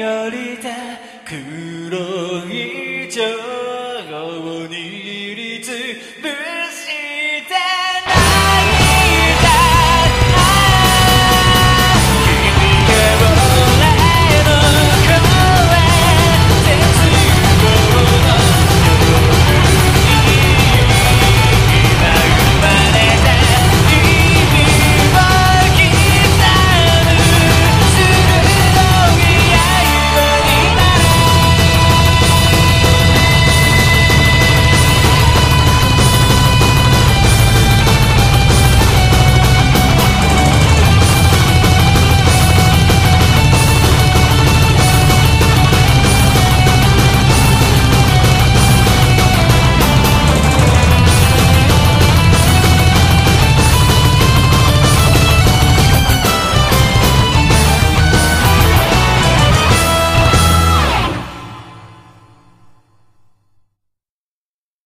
열이다 그런 이적